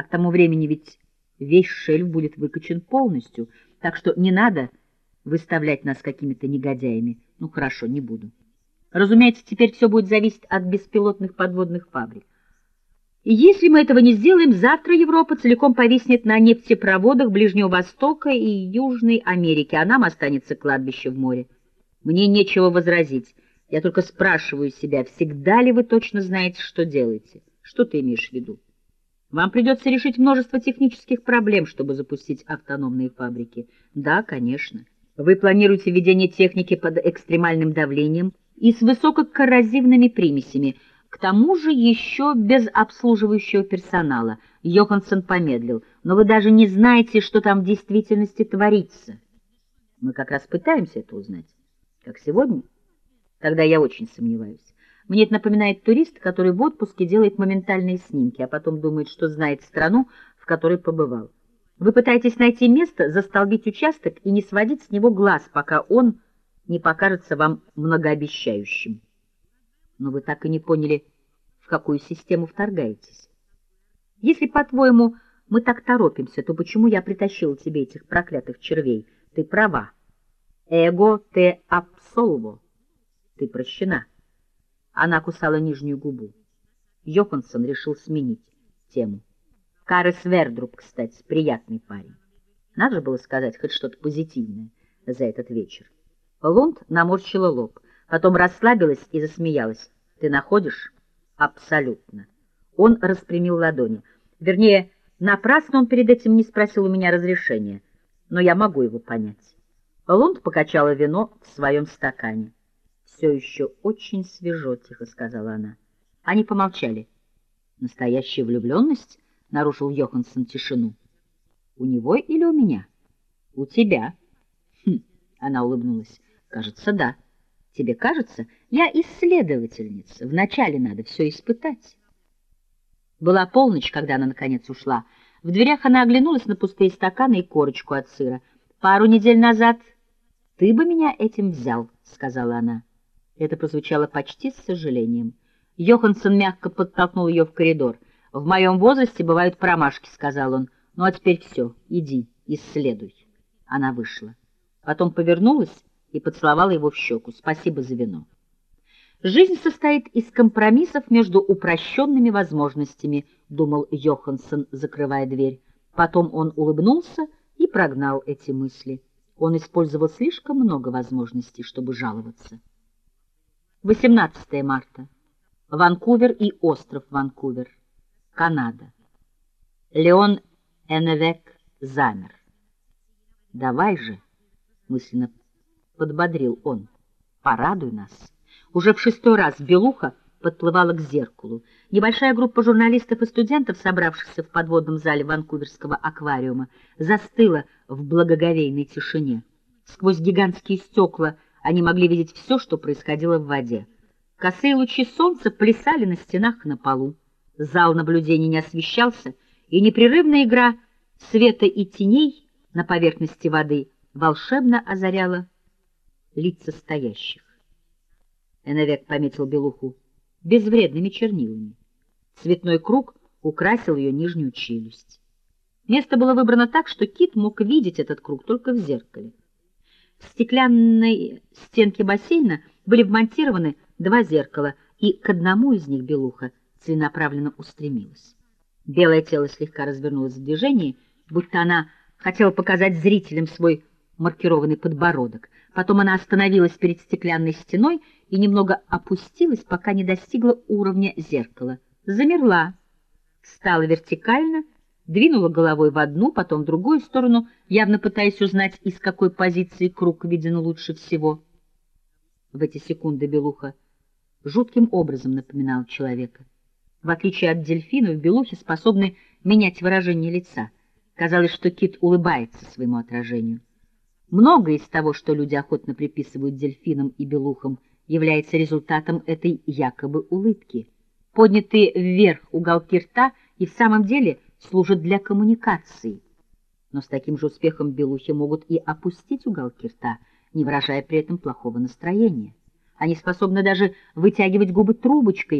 А к тому времени ведь весь шельф будет выкачан полностью, так что не надо выставлять нас какими-то негодяями. Ну, хорошо, не буду. Разумеется, теперь все будет зависеть от беспилотных подводных фабрик. И если мы этого не сделаем, завтра Европа целиком повиснет на нефтепроводах Ближнего Востока и Южной Америки, а нам останется кладбище в море. Мне нечего возразить. Я только спрашиваю себя, всегда ли вы точно знаете, что делаете? Что ты имеешь в виду? Вам придется решить множество технических проблем, чтобы запустить автономные фабрики. Да, конечно. Вы планируете введение техники под экстремальным давлением и с высококоррозивными примесями – к тому же еще без обслуживающего персонала. Йоханссон помедлил. Но вы даже не знаете, что там в действительности творится. Мы как раз пытаемся это узнать. Как сегодня? Тогда я очень сомневаюсь. Мне это напоминает турист, который в отпуске делает моментальные снимки, а потом думает, что знает страну, в которой побывал. Вы пытаетесь найти место, застолбить участок и не сводить с него глаз, пока он не покажется вам многообещающим но вы так и не поняли, в какую систему вторгаетесь. Если, по-твоему, мы так торопимся, то почему я притащил тебе этих проклятых червей? Ты права. Эго те абсолво. Ты прощена. Она кусала нижнюю губу. Йоханссон решил сменить тему. Карес Вердруб, кстати, приятный парень. Надо было сказать хоть что-то позитивное за этот вечер. Лунд наморщила лоб. Потом расслабилась и засмеялась. «Ты находишь?» «Абсолютно». Он распрямил ладони. Вернее, напрасно он перед этим не спросил у меня разрешения, но я могу его понять. Лунд покачала вино в своем стакане. «Все еще очень свежо», — тихо сказала она. Они помолчали. «Настоящая влюбленность?» — нарушил Йоханссон тишину. «У него или у меня?» «У тебя». «Хм», — она улыбнулась. «Кажется, да». Тебе кажется, я исследовательница. Вначале надо все испытать. Была полночь, когда она наконец ушла. В дверях она оглянулась на пустые стаканы и корочку от сыра. Пару недель назад ты бы меня этим взял, сказала она. Это прозвучало почти с сожалением. Йоханссон мягко подтолкнул ее в коридор. В моем возрасте бывают промашки, сказал он. Ну а теперь все, иди, исследуй. Она вышла. Потом повернулась и поцеловала его в щеку. «Спасибо за вино». «Жизнь состоит из компромиссов между упрощенными возможностями», — думал Йоханссон, закрывая дверь. Потом он улыбнулся и прогнал эти мысли. Он использовал слишком много возможностей, чтобы жаловаться. 18 марта. Ванкувер и остров Ванкувер. Канада. Леон Эневек замер. «Давай же», — мысленно подбодрил он. «Порадуй нас». Уже в шестой раз Белуха подплывала к зеркалу. Небольшая группа журналистов и студентов, собравшихся в подводном зале Ванкуверского аквариума, застыла в благоговейной тишине. Сквозь гигантские стекла они могли видеть все, что происходило в воде. Косые лучи солнца плясали на стенах на полу. Зал наблюдений не освещался, и непрерывная игра света и теней на поверхности воды волшебно озаряла лица стоящих. Эновек пометил белуху безвредными чернилами. Цветной круг украсил ее нижнюю челюсть. Место было выбрано так, что Кит мог видеть этот круг только в зеркале. В стеклянной стенке бассейна были вмонтированы два зеркала, и к одному из них белуха целенаправленно устремилась. Белое тело слегка развернулось в движении, будто она хотела показать зрителям свой маркированный подбородок. Потом она остановилась перед стеклянной стеной и немного опустилась, пока не достигла уровня зеркала. Замерла, встала вертикально, двинула головой в одну, потом в другую сторону, явно пытаясь узнать, из какой позиции круг виден лучше всего. В эти секунды Белуха жутким образом напоминала человека. В отличие от дельфинов, белухи способны менять выражение лица. Казалось, что кит улыбается своему отражению. Многое из того, что люди охотно приписывают дельфинам и белухам, является результатом этой якобы улыбки. Поднятые вверх уголки рта и в самом деле служат для коммуникации. Но с таким же успехом белухи могут и опустить уголки рта, не выражая при этом плохого настроения. Они способны даже вытягивать губы трубочкой,